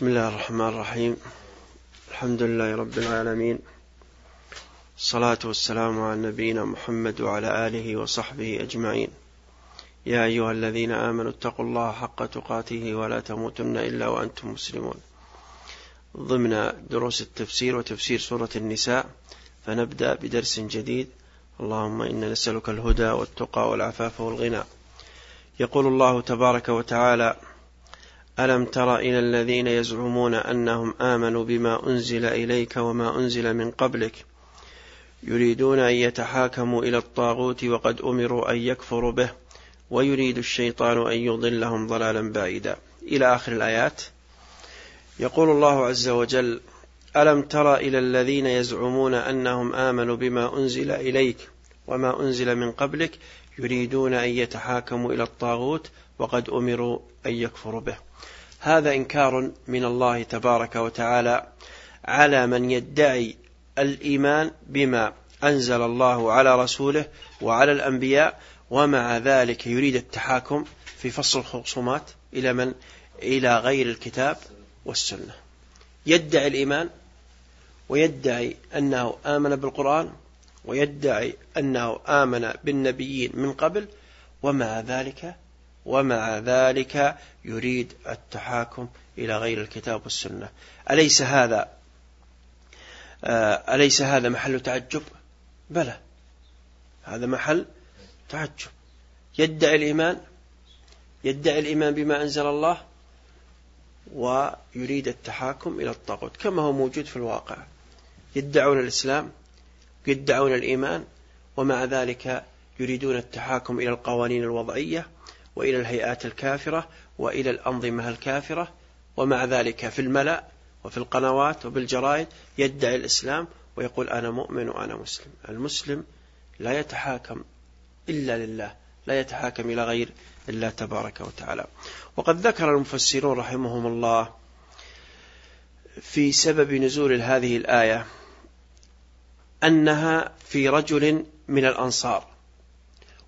بسم الله الرحمن الرحيم. الحمد لله رب العالمين. الصلاة والسلام على نبينا محمد وعلى آله وصحبه أجمعين. يا أيها الذين آمنوا اتقوا الله حق تقاته ولا تموتن إلا وأنتم مسلمون. ضمن دروس التفسير وتفسير سورة النساء فنبدأ بدرس جديد. اللهم إنا نسألك الهدى والتقى والعفاف والغنى. يقول الله تبارك وتعالى ألم تر إلى الذين يزعمون أنهم آمنوا بما أنزل إليك وما أنزل من قبلك؟ يريدون أن يتحاكموا إلى الطاغوت وقد أمروا أن يكفروا به ويريد الشيطان أن يضلهم ضلالا بعيدا. إلى آخر الآيات. يقول الله عز وجل ألم تر إلى الذين يزعمون أنهم آمنوا بما أنزل إليك وما أنزل من قبلك؟ يريدون أن يتحاكموا إلى الطاغوت وقد أمروا أن يكفروا به هذا إنكار من الله تبارك وتعالى على من يدعي الإيمان بما أنزل الله على رسوله وعلى الأنبياء ومع ذلك يريد التحاكم في فصل الخصومات إلى من؟ إلى غير الكتاب والسنة يدعي الإيمان ويدعي أنه آمن بالقرآن ويدعي أنه آمن بالنبيين من قبل ومع ذلك ومع ذلك يريد التحاكم إلى غير الكتاب والسنة. أليس هذا آه، أليس هذا محل تعجب؟ بلى. هذا محل تعجب. يدعي الإيمان يدعي الإيمان بما أنزل الله ويريد التحاكم إلى الطاغوت كما هو موجود في الواقع. يدعون الإسلام يدعون الإيمان ومع ذلك يريدون التحاكم إلى القوانين الوضعية وإلى الهيئات الكافرة وإلى الأنظمة الكافرة ومع ذلك في الملأ وفي القنوات وبالجرائد يدعي الإسلام ويقول أنا مؤمن وأنا مسلم. المسلم لا يتحاكم إلا لله لا يتحاكم إلى غير الله تبارك وتعالى. وقد ذكر المفسرون رحمهم الله في سبب نزول هذه الآية أنها في رجل من الأنصار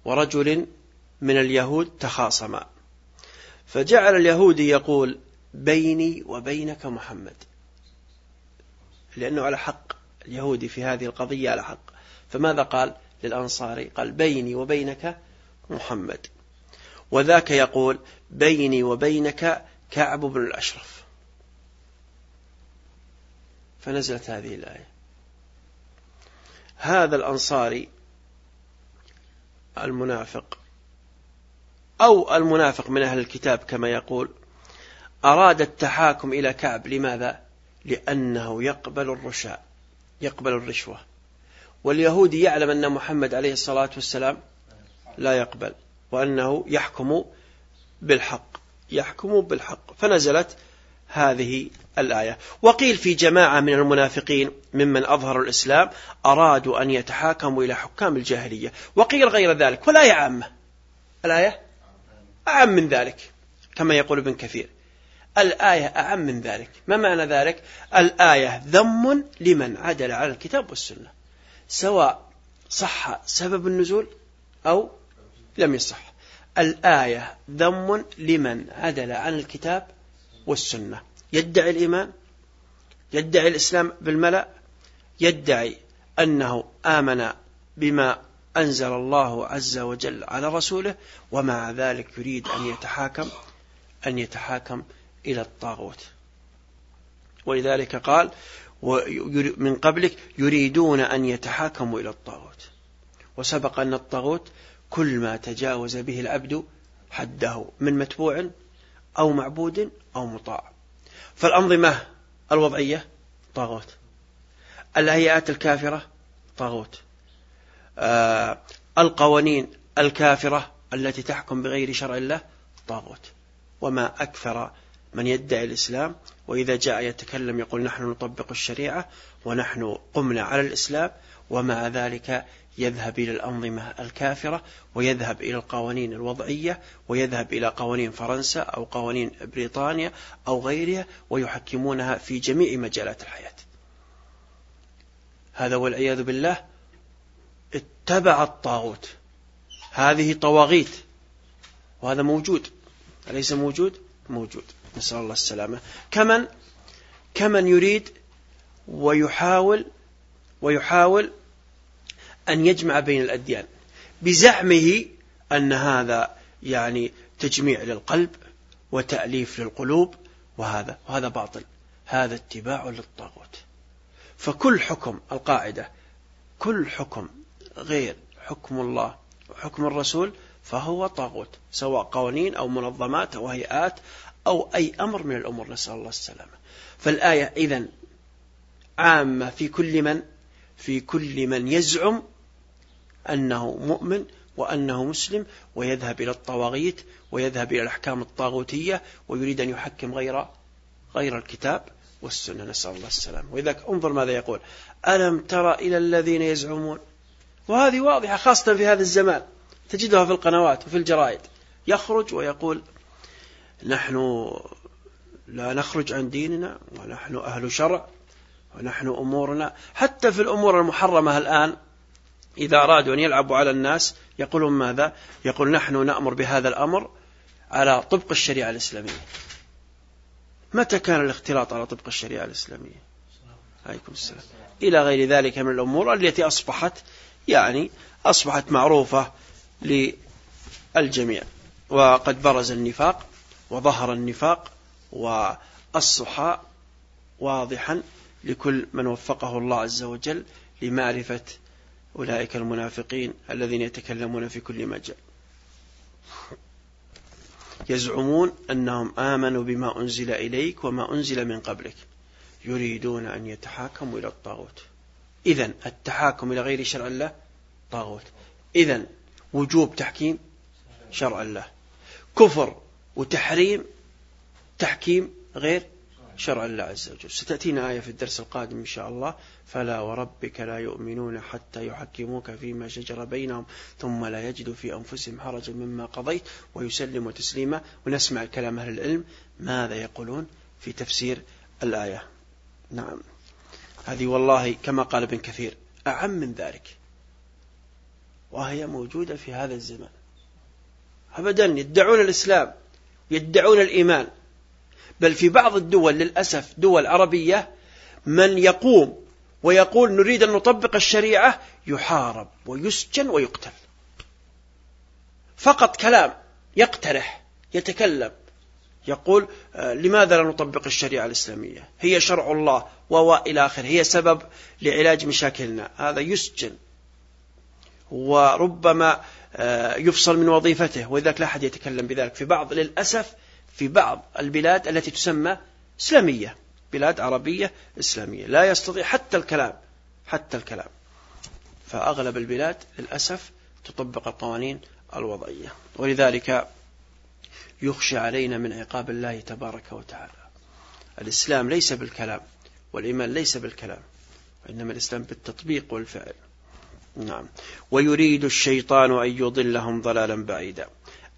ورجل من اليهود تخاصما. فجعل اليهودي يقول بيني وبينك محمد. لأنه على حق اليهودي في هذه القضية على حق. فماذا قال للأنصاري؟ قال بيني وبينك محمد. وذاك يقول بيني وبينك كعب بن الأشرف. فنزلت هذه الآية. هذا الأنصاري المنافق أو المنافق من أهل الكتاب كما يقول أراد التحاكم إلى كعب. لماذا؟ لأنه يقبل الرشاء يقبل الرشوة. واليهودي يعلم أن محمد عليه الصلاة والسلام لا يقبل وأنه يحكم بالحق يحكم بالحق. فنزلت هذه الآية. وقيل في جماعة من المنافقين ممن أظهروا الإسلام أرادوا أن يتحاكموا إلى حكام الجاهلية. وقيل غير ذلك ولا عامة. الآية أعم من ذلك كما يقول ابن كثير. الآية أعم من ذلك. ما معنى ذلك؟ الآية ذم لمن عدل على الكتاب والسنة سواء صح سبب النزول أو لم يصح. الآية ذم لمن عدل عن الكتاب والسنة. يدعي الإيمان يدعي الإسلام بالملأ يدعي أنه آمن بما أنزل الله عز وجل على رسوله ومع ذلك يريد أن يتحاكم أن يتحاكم إلى الطاغوت. ولذلك قال من قبلك يريدون أن يتحاكموا إلى الطاغوت وسبق أن الطاغوت كل ما تجاوز به العبد حده من متبوع أو معبود أو مطاع. فالأنظمة الوضعية طاغوت. الهيئات الكافرة طاغوت. آه، القوانين الكافرة التي تحكم بغير شرع الله طاغوت. وما أكثر من يدعي الإسلام وإذا جاء يتكلم يقول نحن نطبق الشريعة ونحن قمنا على الإسلام ومع ذلك يذهب إلى الأنظمة الكافرة ويذهب إلى القوانين الوضعية ويذهب إلى قوانين فرنسا أو قوانين بريطانيا أو غيرها ويحكمونها في جميع مجالات الحياة. هذا والعياذ بالله اتبع الطاغوت. هذه طواغيت وهذا موجود. أليس موجود؟ موجود. نسأل الله السلامة. كمن؟ كمن يريد ويحاول ويحاول أن يجمع بين الأديان. بزعمه أن هذا يعني تجميع للقلب وتأليف للقلوب وهذا وهذا باطل. هذا اتباع للطاغوت. فكل حكم القاعدة كل حكم غير حكم الله وحكم الرسول فهو طاغوت سواء قوانين أو منظمات أو هيئات أو أي أمر من الأمور. نسأل الله السلامة. فالآية إذن عامة في كل من في كل من يزعم أنه مؤمن وأنه مسلم ويذهب إلى الطواغيت ويذهب إلى الأحكام الطاغوتية ويريد أن يحكم غير غير الكتاب والسنة. نسأل الله السلامة. وإذا انظر ماذا يقول. ألم ترى إلى الذين يزعمون؟ وهذه واضحة خاصة في هذا الزمان. تجدها في القنوات وفي الجرائد. يخرج ويقول نحن لا نخرج عن ديننا ونحن أهل شرع. ونحن أمورنا. حتى في الأمور المحرمة الآن إذا أرادوا أن يلعبوا على الناس يقولون ماذا؟ يقول نحن نأمر بهذا الأمر على طبق الشريعة الإسلامية. متى كان الاختلاط على طبق الشريعة الإسلامية؟ عليكم السلام. إلى غير ذلك من الأمور التي أصبحت يعني أصبحت معروفة للجميع. وقد برز النفاق وظهر النفاق والصحاء واضحا. لكل من وفقه الله عز وجل لمعرفة أولئك المنافقين الذين يتكلمون في كل مجال. يزعمون أنهم آمنوا بما أنزل إليك وما أنزل من قبلك. يريدون أن يتحاكموا إلى الطاغوت. إذا التحاكم إلى غير شرع الله طاغوت. إذا وجوب تحكيم شرع الله. كفر وتحريم تحكيم غير شرع الله عز وجل. ستأتينا آية في الدرس القادم إن شاء الله. فلا وربك لا يؤمنون حتى يحكموك فيما شجر بينهم ثم لا يجدوا في أنفسهم حرجا مما قضيت ويسلموا تسليما. ونسمع كلام أهل العلم ماذا يقولون في تفسير الآية. نعم. هذه والله كما قال ابن كثير أعم من ذلك. وهي موجودة في هذا الزمان. أبدا يدعون الإسلام يدعون الإيمان. بل في بعض الدول للأسف دول عربية من يقوم ويقول نريد أن نطبق الشريعة يحارب ويسجن ويقتل. فقط كلام يقترح يتكلم يقول آه، لماذا لا نطبق الشريعة الإسلامية؟ هي شرع الله وإلى آخره هي سبب لعلاج مشاكلنا. هذا يسجن وربما آه، يفصل من وظيفته ولذلك لا أحد يتكلم بذلك. في بعض للأسف في بعض البلاد التي تسمى إسلامية بلاد عربية إسلامية. لا يستطيع حتى الكلام حتى الكلام. فأغلب البلاد للأسف تطبق القوانين الوضعية. ولذلك يخشى علينا من عقاب الله تبارك وتعالى. الإسلام ليس بالكلام والإيمان ليس بالكلام وإنما الإسلام بالتطبيق والفعل. نعم. ويريد الشيطان أن يضلهم ضلالا بعيدا.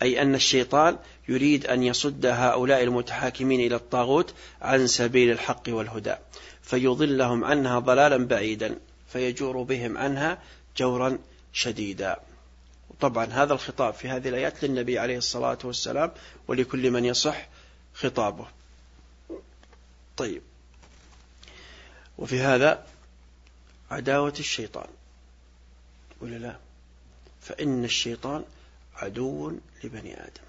أي أن الشيطان يريد أن يصد هؤلاء المتحاكمين إلى الطاغوت عن سبيل الحق والهدى فيضلهم عنها ضلالا بعيدا فيجور بهم عنها جورا شديدا. طبعا هذا الخطاب في هذه الآيات للنبي عليه الصلاة والسلام ولكل من يصح خطابه. طيب. وفي هذا عداوة الشيطان ولا لا؟ فإن الشيطان عدو لبني آدم.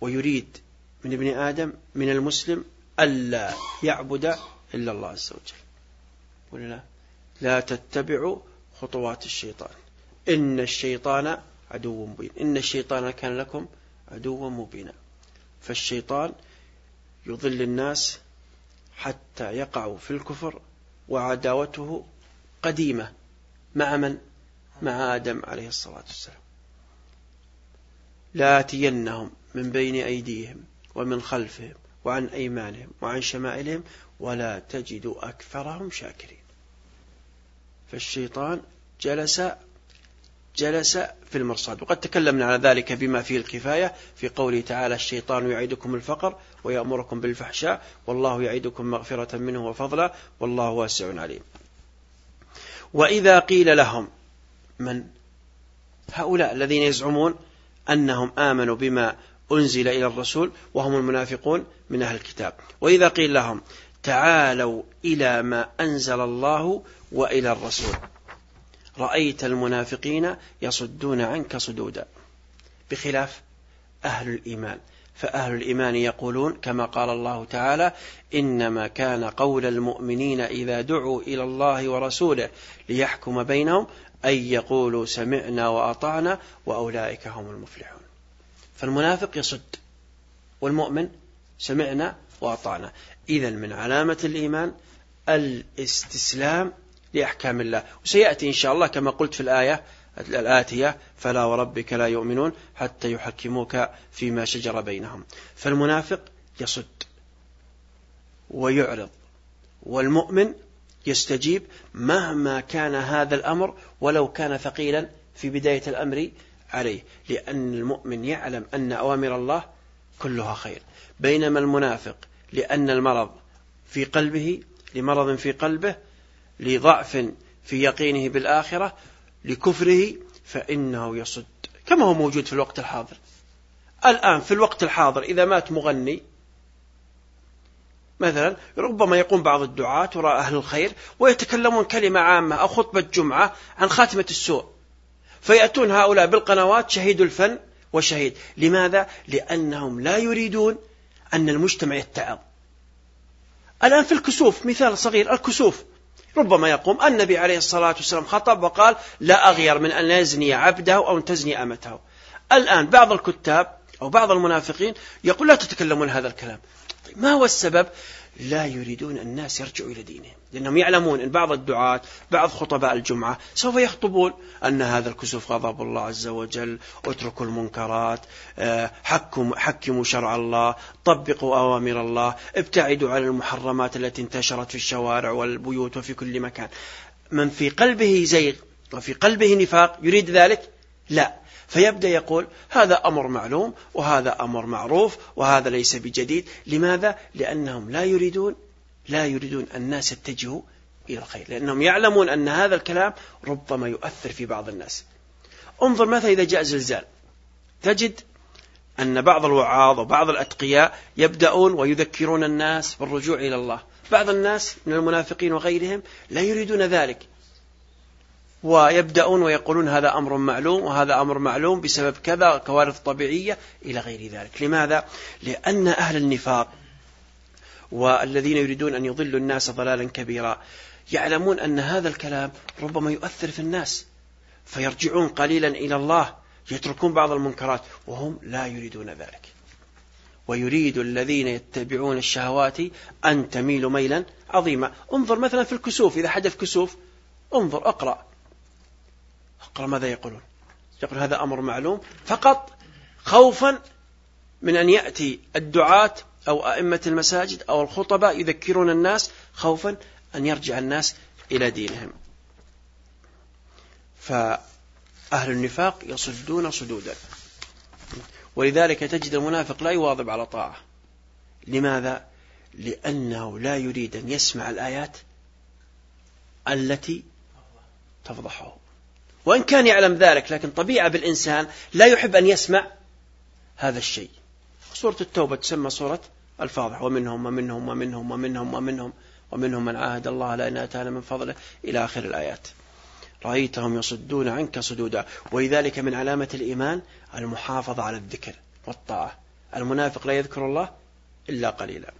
ويريد من ابن آدم من المسلم ألا يعبد إلا الله عز وجل. ولا لا؟ لا تتبعوا خطوات الشيطان. إن الشيطان عدو مبين. إن الشيطان كان لكم عدوا مبينا. فالشيطان يضل الناس حتى يقعوا في الكفر وعداوته قديمة. مع من؟ مع آدم عليه الصلاة والسلام. لاتينهم من بين أيديهم ومن خلفهم وعن أيمانهم وعن شمائلهم ولا تجد أكثرهم شاكرين. فالشيطان جلس جلس في المرصاد. وقد تكلمنا على ذلك بما فيه الكفاية في قوله تعالى الشيطان يعيدكم الفقر ويأمركم بالفحشاء والله يعيدكم مغفرة منه وفضلا والله واسع عليم. وإذا قيل لهم من؟ هؤلاء الذين يزعمون أنهم آمنوا بما أنزل إلى الرسول وهم المنافقون من أهل الكتاب. وإذا قيل لهم تعالوا إلى ما أنزل الله وإلى الرسول رأيت المنافقين يصدون عنك صدودا. بخلاف أهل الإيمان. فأهل الإيمان يقولون كما قال الله تعالى إنما كان قول المؤمنين إذا دعوا إلى الله ورسوله ليحكم بينهم أن يقولوا سمعنا وأطعنا وأولئك هم المفلحون. فالمنافق يصد والمؤمن سمعنا وأطعنا. إذا من علامة الإيمان الاستسلام لأحكام الله. وسيأتي إن شاء الله كما قلت في الآية الآتية فلا وربك لا يؤمنون حتى يحكموك فيما شجر بينهم. فالمنافق يصد ويعرض والمؤمن يستجيب مهما كان هذا الأمر ولو كان ثقيلا في بداية الأمر عليه. لأن المؤمن يعلم أن أوامر الله كلها خير. بينما المنافق لأن المرض في قلبه لمرض في قلبه لضعف في يقينه بالآخرة لكفره فإنه يصد. كما هو موجود في الوقت الحاضر. الآن في الوقت الحاضر إذا مات مغني مثلا ربما يقوم بعض الدعاة وراء أهل الخير ويتكلمون كلمة عامة أو خطبة جمعة عن خاتمة السوء. فيأتون هؤلاء بالقنوات شهيد الفن وشهيد. لماذا؟ لأنهم لا يريدون أن المجتمع يتعظ. الآن في الكسوف مثال صغير الكسوف. ربما يقوم النبي عليه الصلاة والسلام خطب وقال لا أغير من أن يزني عبده أو أن تزني أمته. الآن بعض الكتاب أو بعض المنافقين يقول لا تتكلمون هذا الكلام. طيب ما هو السبب؟ لا يريدون الناس يرجعوا إلى دينهم لأنهم يعلمون أن بعض الدعاة بعض خطباء الجمعة سوف يخطبون أن هذا الكسوف غضب الله عز وجل اتركوا المنكرات آه، حكموا, حكموا شرع الله طبقوا أوامر الله ابتعدوا عن المحرمات التي انتشرت في الشوارع والبيوت وفي كل مكان. من في قلبه زيغ وفي قلبه نفاق يريد ذلك؟ لا. فيبدأ يقول هذا أمر معلوم وهذا أمر معروف وهذا ليس بجديد. لماذا؟ لأنهم لا يريدون لا يريدون الناس يتجهوا إلى الخير. لأنهم يعلمون أن هذا الكلام ربما يؤثر في بعض الناس. انظر مثلا إذا جاء زلزال. تجد أن بعض الوعاظ وبعض الأتقياء يبدأون ويذكرون الناس بالرجوع إلى الله. بعض الناس من المنافقين وغيرهم لا يريدون ذلك. ويبدأون ويقولون هذا أمر معلوم وهذا أمر معلوم بسبب كذا كوارث طبيعية إلى غير ذلك. لماذا؟ لأن أهل النفاق والذين يريدون أن يضلوا الناس ضلالا كبيرا يعلمون أن هذا الكلام ربما يؤثر في الناس فيرجعون قليلا إلى الله يتركون بعض المنكرات وهم لا يريدون ذلك. ويريد الذين يتبعون الشهوات أن تميلوا ميلا عظيما. انظر مثلا في الكسوف إذا حدث كسوف انظر اقرأ. اقرأ ماذا يقولون؟ يقول هذا أمر معلوم. فقط خوفا من أن يأتي الدعاة أو أئمة المساجد أو الخطباء يذكرون الناس خوفا أن يرجع الناس إلى دينهم. فأهل النفاق يصدون صدودا. ولذلك تجد المنافق لا يواظب على طاعة. لماذا؟ لأنه لا يريد أن يسمع الآيات التي تفضحه. وإن كان يعلم ذلك لكن طبيعة بالإنسان لا يحب أن يسمع هذا الشيء. سورة التوبة تسمى سورة الفاضح ومنهم ومنهم ومنهم ومنهم ومنهم ومنهم من عاهد الله لأن أتانا من فضله إلى آخر الآيات. رأيتهم يصدون عنك صدودا. ولذلك من علامة الإيمان المحافظة على الذكر والطاعة. المنافق لا يذكر الله إلا قليلا.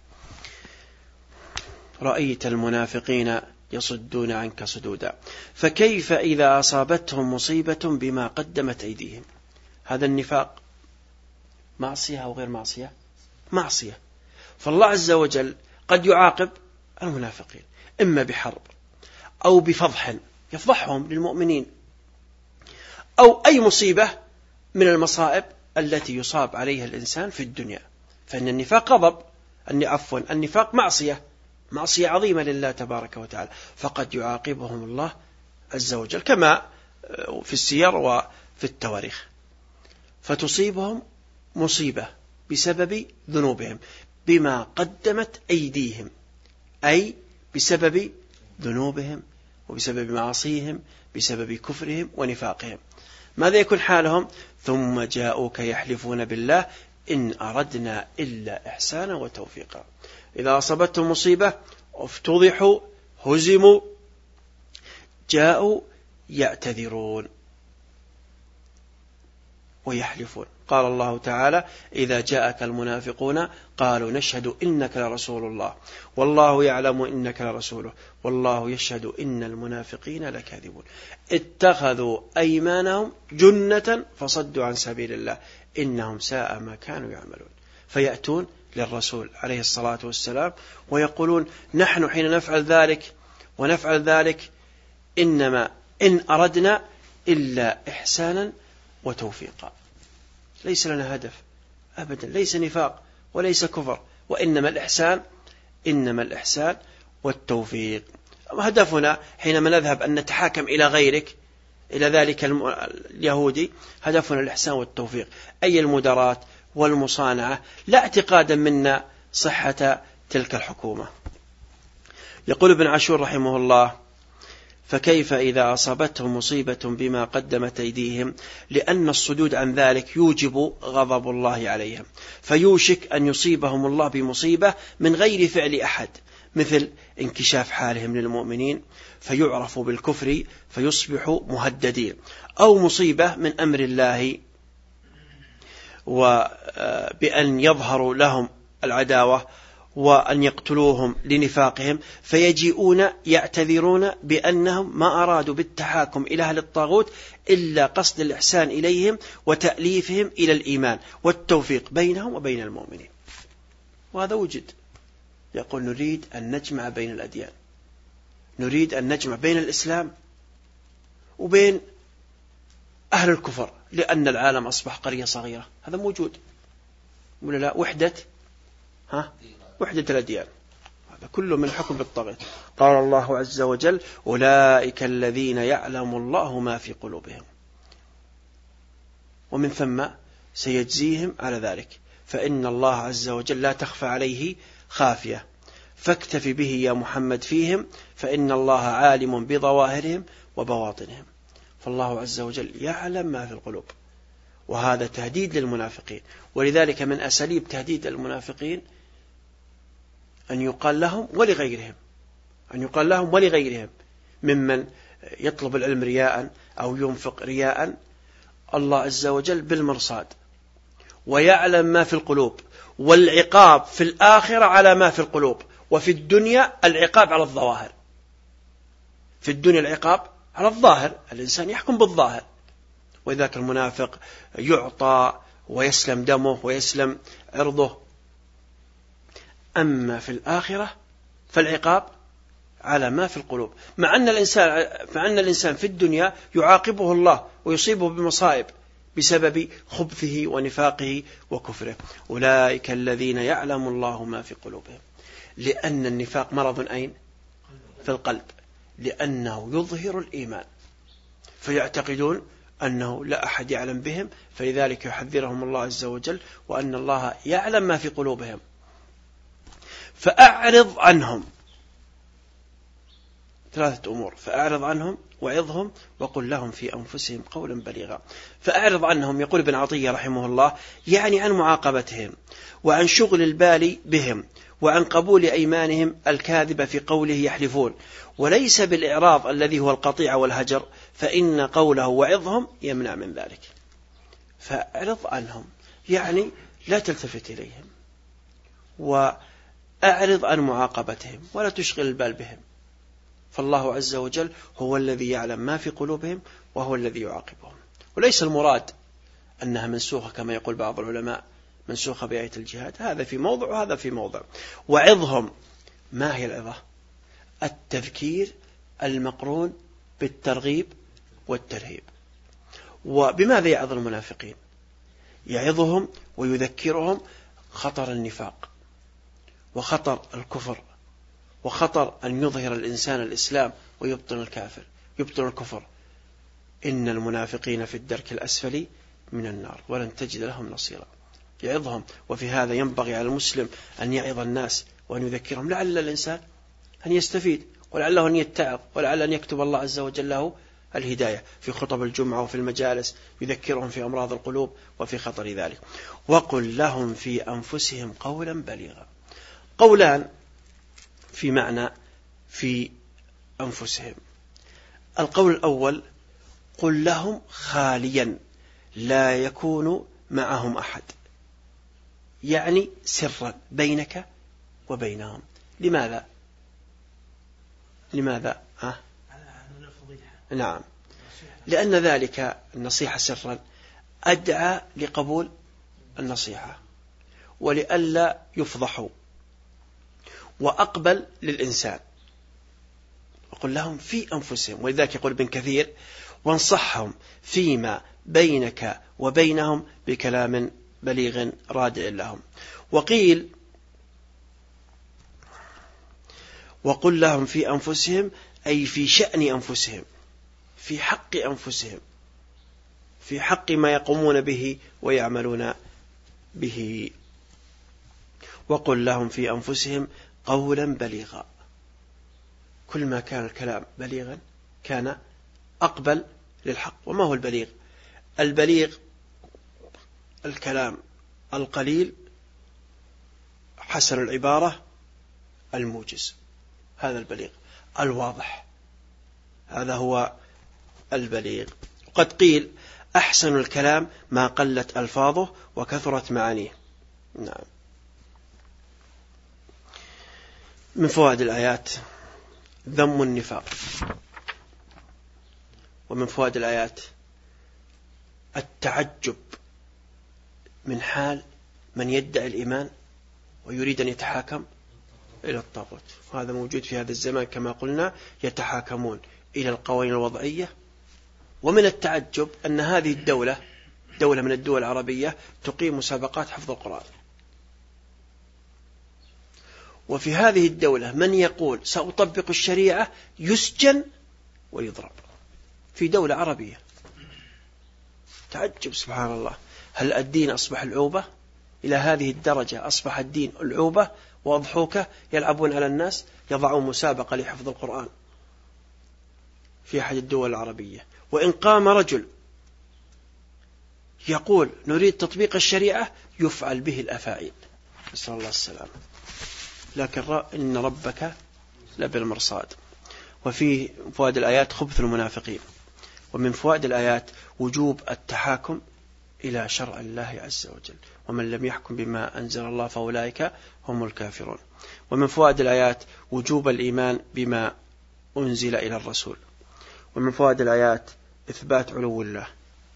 رأيت المنافقين يصدون عنك صدودا. فكيف إذا أصابتهم مصيبة بما قدمت أيديهم؟ هذا النفاق معصية أو غير معصية؟ معصية. فالله عز وجل قد يعاقب المنافقين إما بحرب أو بفضح يفضحهم للمؤمنين أو أي مصيبة من المصائب التي يصاب عليها الإنسان في الدنيا. فإن النفاق غضب عفوا النفاق معصية. معصية عظيمة لله تبارك وتعالى. فقد يعاقبهم الله عز وجل كما في السير وفي التواريخ. فتصيبهم مصيبة بسبب ذنوبهم بما قدمت أيديهم. أي بسبب ذنوبهم وبسبب معاصيهم بسبب كفرهم ونفاقهم. ماذا يكون حالهم؟ ثم جاءوك يحلفون بالله إن أردنا إلا إحسانا وتوفيقا. إذا أصابتهم مصيبة افتضحوا هزموا جاءوا يعتذرون ويحلفون. قال الله تعالى إذا جاءك المنافقون قالوا نشهد إنك لرسول الله والله يعلم إنك لرسوله والله يشهد إن المنافقين لكاذبون. اتخذوا أيمانهم جنة فصدوا عن سبيل الله إنهم ساء ما كانوا يعملون. فيأتون للرسول عليه الصلاة والسلام ويقولون نحن حين نفعل ذلك ونفعل ذلك إنما إن أردنا إلا إحسانا وتوفيقا. ليس لنا هدف أبدا ليس نفاق وليس كفر وإنما الإحسان إنما الإحسان والتوفيق. هدفنا حينما نذهب أن نتحاكم إلى غيرك إلى ذلك اليهودي هدفنا الإحسان والتوفيق. أي المدارات والمصانعة لا اعتقادا منا صحة تلك الحكومة. يقول ابن عاشور رحمه الله فكيف إذا أصابتهم مصيبة بما قدمت أيديهم لأن الصدود عن ذلك يوجب غضب الله عليهم. فيوشك أن يصيبهم الله بمصيبة من غير فعل أحد مثل انكشاف حالهم للمؤمنين فيعرفوا بالكفر فيصبحوا مهددين أو مصيبة من أمر الله وبأن يظهروا لهم العداوة وأن يقتلوهم لنفاقهم فيجيئون يعتذرون بأنهم ما أرادوا بالتحاكم إلى أهل الطاغوت إلا قصد الإحسان إليهم وتأليفهم إلى الإيمان والتوفيق بينهم وبين المؤمنين. وهذا وجد. يقول نريد أن نجمع بين الأديان. نريد أن نجمع بين الإسلام وبين أهل الكفر. لأن العالم أصبح قرية صغيرة. هذا موجود. ولا لا؟ وحدة. ها؟ وحدة الأديان. هذا كله من حكم بالطغية قال الله عز وجل أولئك الذين يعلم الله ما في قلوبهم. ومن ثم سيجزيهم على ذلك. فإن الله عز وجل لا تخفى عليه خافية. فاكتف به يا محمد فيهم. فإن الله عالم بظواهرهم وبواطنهم. فالله عز وجل يعلم ما في القلوب وهذا تهديد للمنافقين. ولذلك من أساليب تهديد المنافقين أن يقال لهم ولغيرهم أن يقال لهم ولغيرهم ممن يطلب العلم رياء أو ينفق رياء. الله عز وجل بالمرصاد ويعلم ما في القلوب والعقاب في الآخرة على ما في القلوب وفي الدنيا العقاب على الظواهر. في الدنيا العقاب على الظاهر الإنسان يحكم بالظاهر. وذاك المنافق يعطى ويسلم دمه ويسلم عرضه. أما في الآخرة فالعقاب على ما في القلوب. مع أن الإنسان مع أن الإنسان في الدنيا يعاقبه الله ويصيبه بمصائب بسبب خبثه ونفاقه وكفره. أولئك الذين يعلم الله ما في قلوبهم. لأن النفاق مرض أين؟ في القلب. لأنه يظهر الإيمان. فيعتقدون أنه لا أحد يعلم بهم فلذلك يحذرهم الله عز وجل وأن الله يعلم ما في قلوبهم. فأعرض عنهم. ثلاثة أمور. فأعرض عنهم وعظهم وقل لهم في أنفسهم قولا بليغا. فأعرض عنهم يقول ابن عطية رحمه الله يعني عن معاقبتهم وعن شغل البال بهم. وعن قبول أيمانهم الكاذبة في قوله يحلفون. وليس بالإعراض الذي هو القطيع والهجر فإن قوله وعظهم يمنع من ذلك. فأعرض عنهم يعني لا تلتفت إليهم وأعرض عن معاقبتهم ولا تشغل البال بهم. فالله عز وجل هو الذي يعلم ما في قلوبهم وهو الذي يعاقبهم. وليس المراد أنها منسوخة كما يقول بعض العلماء منسوخة بآية الجهاد. هذا في موضع وهذا في موضع. وعظهم ما هي العظة؟ التذكير المقرون بالترغيب والترهيب. وبماذا يعظ المنافقين؟ يعظهم ويذكرهم خطر النفاق وخطر الكفر وخطر أن يظهر الإنسان الإسلام ويبطن الكافر يبطن الكفر. إن المنافقين في الدرك الأسفل من النار ولن تجد لهم نصيرا. يعظهم وفي هذا ينبغي على المسلم أن يعظ الناس وأن يذكرهم لعل الإنسان أن يستفيد ولعله أن يتعظ ولعل أن يكتب الله عز وجل له الهداية في خطب الجمعة وفي المجالس يذكرهم في أمراض القلوب وفي خطر ذلك. وقل لهم في أنفسهم قولا بليغا. قولان في معنى في أنفسهم. القول الأول قل لهم خاليا لا يكون معهم أحد. يعني سرا بينك وبينهم. لماذا؟ لماذا؟ أه؟ نعم. لأن ذلك النصيحة سرا. أدعى لقبول النصيحة. ولئلا يفضحوا وأقبل للإنسان. وقل لهم في أنفسهم. ولذلك يقول ابن كثير وانصحهم فيما بينك وبينهم بكلام بليغ رادع لهم. وقيل وقل لهم في أنفسهم أي في شأن أنفسهم في حق أنفسهم في حق ما يقومون به ويعملون به. وقل لهم في أنفسهم قولا بليغا. كل ما كان الكلام بليغا كان أقبل للحق وما هو البليغ؟ البليغ الكلام القليل حسن العبارة الموجز. هذا البليغ الواضح. هذا هو البليغ. وقد قيل أحسن الكلام ما قلت ألفاظه وكثرت معانيه. نعم. من فوائد الآيات ذم النفاق. ومن فوائد الآيات التعجب. من حال من يدعي الإيمان ويريد أن يتحاكم إلى الطاغوت. وهذا موجود في هذا الزمان كما قلنا يتحاكمون إلى القوانين الوضعية ومن التعجب أن هذه الدولة دولة من الدول العربية تقيم مسابقات حفظ القرآن. وفي هذه الدولة من يقول سأطبق الشريعة يسجن ويضرب؟ في دولة عربية. تعجب سبحان الله. هل الدين أصبح العوبة؟ إلى هذه الدرجة أصبح الدين العوبة وأضحوكة يلعبون على الناس يضعون مسابقة لحفظ القرآن في أحد الدول العربية. وإن قام رجل يقول نريد تطبيق الشريعة يفعل به الأفاعيل. نسأل الله السلامة. لكن إن ربك لبالمرصاد. وفي فوائد الآيات خبث المنافقين. ومن فوائد الآيات وجوب التحاكم إلى شرع الله عز وجل. ومن لم يحكم بما أنزل الله فأولئك هم الكافرون. ومن فوائد الآيات وجوب الإيمان بما أنزل إلى الرسول. ومن فوائد الآيات إثبات علو الله.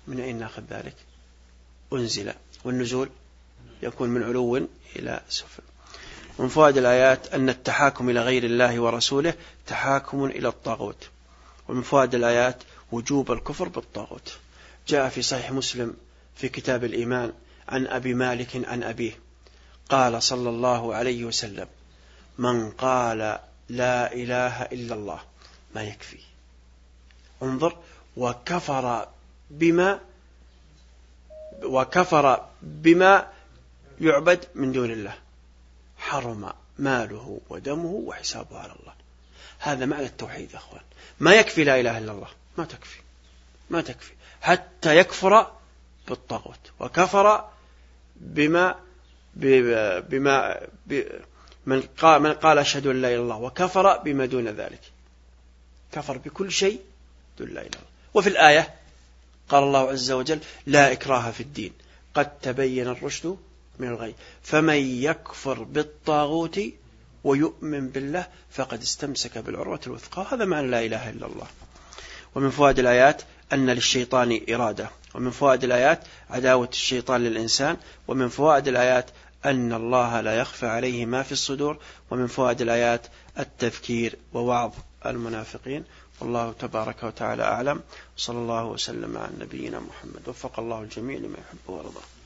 من أين نأخذ ذلك؟ أنزل. والنزول يكون من علو إلى سفل من فوائد الآيات أن التحاكم إلى غير الله ورسوله تحاكم إلى الطاغوت. ومن فوائد الآيات وجوب الكفر بالطاغوت. جاء في صحيح مسلم في كتاب الإيمان عن أبي مالك عن أبيه. قال صلى الله عليه وسلم من قال لا إله إلا الله ما يكفي. انظر وكفر بما وكفر بما يعبد من دون الله. حرم ماله ودمه وحسابه على الله. هذا معنى التوحيد يا أخوان. ما يكفي لا إله إلا الله. ما تكفي. ما تكفي. حتى يكفر بالطاغوت. وكفر بما بما من قال من قال أشهد أن لا إله إلا الله وكفر بما دون ذلك. كفر بكل شيء دون لا إله إلا الله. وفي الآية قال الله عز وجل لا إكراه في الدين. قد تبين الرشد من الغي. فمن يكفر بالطاغوت ويؤمن بالله فقد استمسك بالعروة الوثقى. هذا معنى لا إله إلا الله. ومن فوائد الآيات أن للشيطان إرادة. ومن فوائد الآيات عداوة الشيطان للإنسان ومن فوائد الآيات أن الله لا يخفى عليه ما في الصدور ومن فوائد الآيات التذكير ووعظ المنافقين. والله تبارك وتعالى أعلم. صلى الله وسلم على نبينا محمد. وفق الله الجميع لما يحب ويرضى.